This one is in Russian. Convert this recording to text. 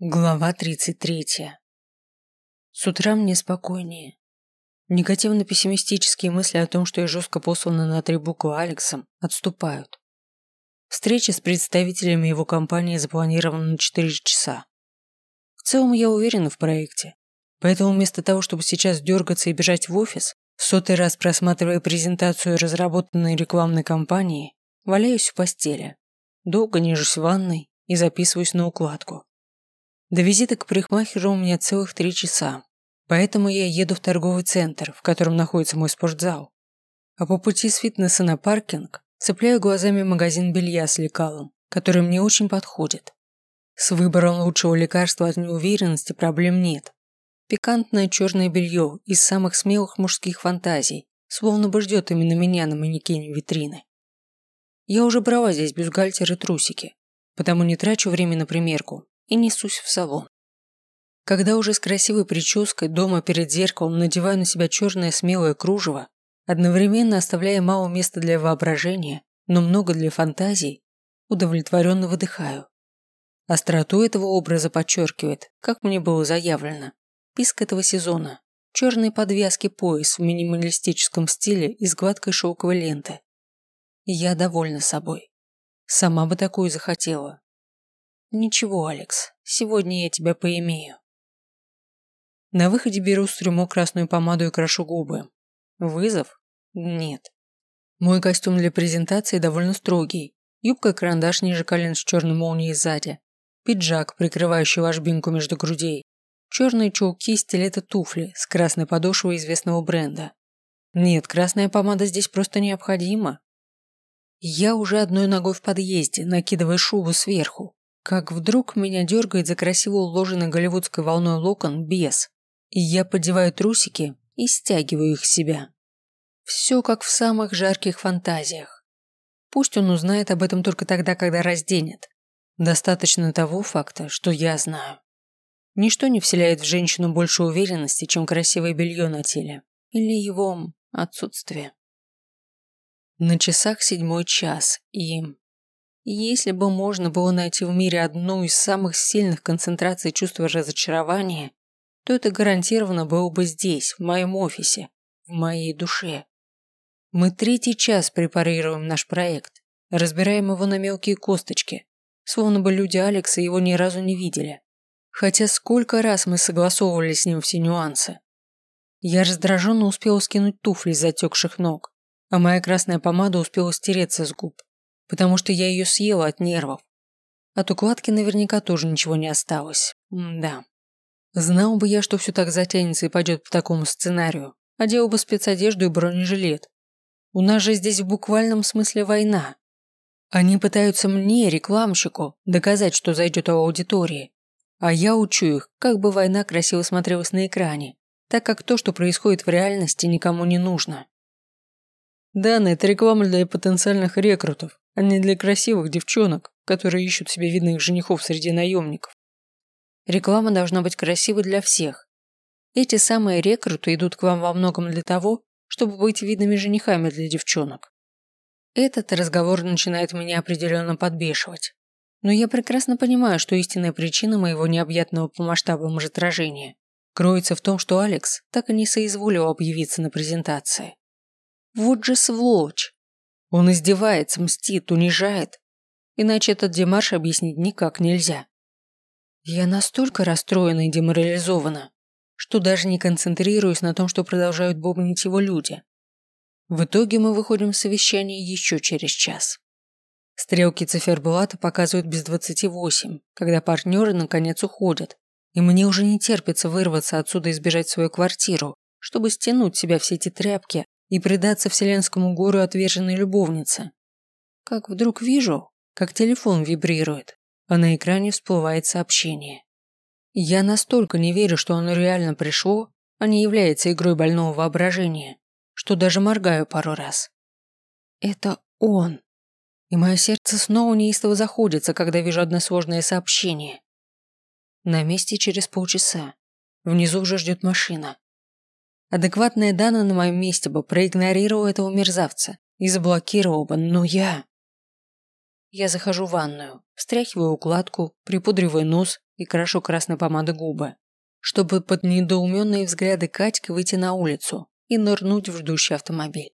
Глава 33. С утра мне спокойнее. Негативно-пессимистические мысли о том, что я жестко послана на три буквы Алексом, отступают. Встреча с представителями его компании запланирована на 4 часа. В целом я уверена в проекте, поэтому вместо того, чтобы сейчас дергаться и бежать в офис, сотый раз просматривая презентацию разработанной рекламной кампании, валяюсь в постели, долго нежусь в ванной и записываюсь на укладку. До визита к парикмахеру у меня целых три часа, поэтому я еду в торговый центр, в котором находится мой спортзал. А по пути с фитнеса на паркинг цепляю глазами магазин белья с лекалом, который мне очень подходит. С выбором лучшего лекарства от неуверенности проблем нет. Пикантное черное белье из самых смелых мужских фантазий, словно бы ждет именно меня на манекене витрины. Я уже брала здесь бюстгальтер и трусики, потому не трачу время на примерку и несусь в салон. Когда уже с красивой прической дома перед зеркалом надеваю на себя черное смелое кружево, одновременно оставляя мало места для воображения, но много для фантазий, удовлетворенно выдыхаю. Остроту этого образа подчеркивает, как мне было заявлено, писк этого сезона, черные подвязки пояс в минималистическом стиле из гладкой шелковой ленты. я довольна собой. Сама бы такую захотела, Ничего, Алекс, сегодня я тебя поимею. На выходе беру с трюмо красную помаду и крашу губы. Вызов? Нет. Мой костюм для презентации довольно строгий. Юбка-карандаш ниже колен с черной молнией сзади. Пиджак, прикрывающий ложбинку между грудей. Черные чулки, стилеты туфли с красной подошвой известного бренда. Нет, красная помада здесь просто необходима. Я уже одной ногой в подъезде, накидывая шубу сверху, как вдруг меня дергает за красиво уложенный голливудской волной локон бес, и я подеваю трусики и стягиваю их с себя. Все как в самых жарких фантазиях. Пусть он узнает об этом только тогда, когда разденет. Достаточно того факта, что я знаю. Ничто не вселяет в женщину больше уверенности, чем красивое белье на теле. Или его отсутствие. На часах седьмой час, и если бы можно было найти в мире одну из самых сильных концентраций чувства разочарования, то это гарантированно было бы здесь, в моем офисе, в моей душе. Мы третий час препарируем наш проект, разбираем его на мелкие косточки, словно бы люди Алекса его ни разу не видели. Хотя сколько раз мы согласовывали с ним все нюансы. Я раздраженно успела скинуть туфли с затекших ног, а моя красная помада успела стереться с губ потому что я ее съела от нервов. От укладки наверняка тоже ничего не осталось. М да. Знал бы я, что все так затянется и пойдет по такому сценарию, одел бы спецодежду и бронежилет. У нас же здесь в буквальном смысле война. Они пытаются мне, рекламщику, доказать, что зайдет у аудитории. А я учу их, как бы война красиво смотрелась на экране, так как то, что происходит в реальности, никому не нужно. Дана, это реклама для потенциальных рекрутов а не для красивых девчонок, которые ищут себе видных женихов среди наемников. Реклама должна быть красивой для всех. Эти самые рекруты идут к вам во многом для того, чтобы быть видными женихами для девчонок. Этот разговор начинает меня определенно подбешивать. Но я прекрасно понимаю, что истинная причина моего необъятного по масштабам раздражения кроется в том, что Алекс так и не соизволил объявиться на презентации. Вот же сволочь! Он издевается, мстит, унижает. Иначе этот демарш объяснить никак нельзя. Я настолько расстроена и деморализована, что даже не концентрируюсь на том, что продолжают бубнить его люди. В итоге мы выходим с совещания еще через час. Стрелки циферблата показывают без двадцати восемь, когда партнеры наконец уходят, и мне уже не терпится вырваться отсюда и сбежать в свою квартиру, чтобы стянуть себя все эти тряпки и предаться вселенскому гору отверженной любовницы. Как вдруг вижу, как телефон вибрирует, а на экране всплывает сообщение. Я настолько не верю, что оно реально пришло, а не является игрой больного воображения, что даже моргаю пару раз. Это он. И мое сердце снова неистово заходится, когда вижу односложное сообщение. На месте через полчаса. Внизу уже ждет машина. Адекватная Дана на моем месте бы проигнорировала этого мерзавца и заблокировала бы, но я... Я захожу в ванную, встряхиваю укладку, припудриваю нос и крашу красной помадой губы, чтобы под недоуменные взгляды Катьки выйти на улицу и нырнуть в ждущий автомобиль.